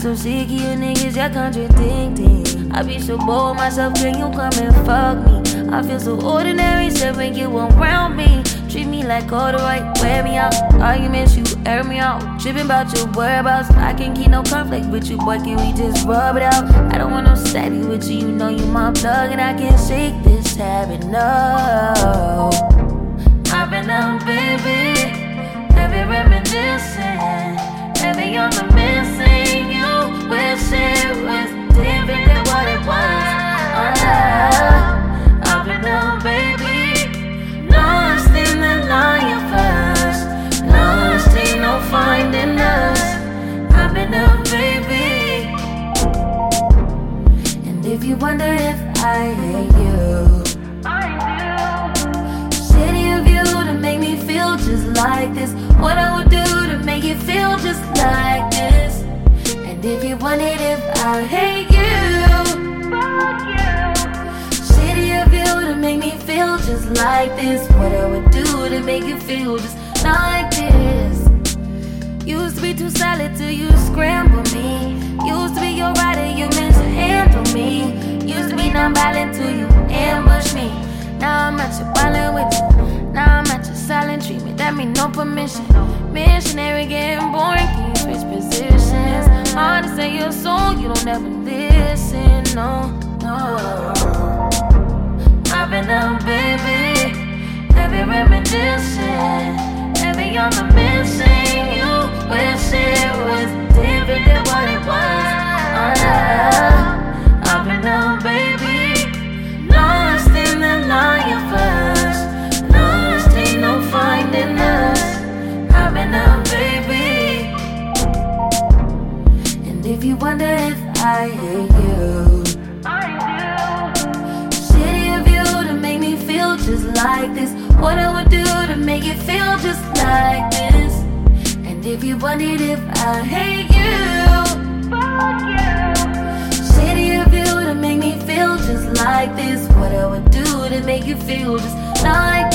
so sick of you niggas, y'all contradicting. I be so bold myself, can you come and fuck me? I feel so ordinary, so when you around me. Treat me like all the right, wear me out. Arguments, you air me out. Tripping about your whereabouts. I can't keep no conflict with you, boy. Can we just rub it out? I don't want no steady with you, you know you my plug, and I can't shake this habit, no. I've been out, baby. If you wonder if I hate you. I do. Shitty of you to make me feel just like this. What I would do to make you feel just like this. And if you wondered if I hate you. Shitty of you to make me feel just like this. What I would do to make you feel just like this. Used to be too solid till you me. Used to be non-violent till you ambush me. Now I'm at your violent with you. Now I'm at your silent treatment. That mean no permission. Missionary getting boring, can you positions? Hard to say your soul, you don't ever listen. No, no. I've been out, baby. Heavy reminiscing. Heavy on the missing. You wish it was different than what it was. Oh, if you wonder if I hate you. I do. Shitty of you to make me feel just like this. What I would do to make it feel just like this. And if you wondered if I hate you. fuck you. Shitty of you to make me feel just like this. What I would do to make you feel just like